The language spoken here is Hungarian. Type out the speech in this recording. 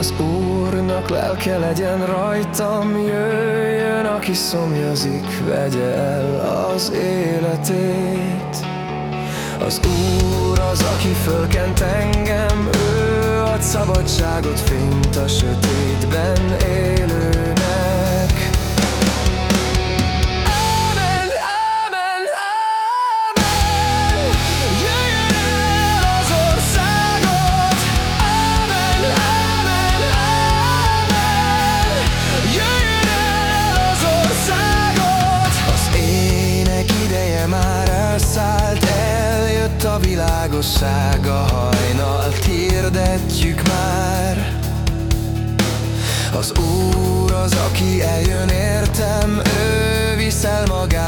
Az Úrnak lelke legyen rajtam, jöjjön, aki szomjazik, vegye el az életét. Az Úr az, aki fölkent engem, ő ad szabadságot, fényt a sötétben élőnek. Világosság, a hajnalt hirdetjük már. Az Úr az, aki eljön értem, ő viszel magával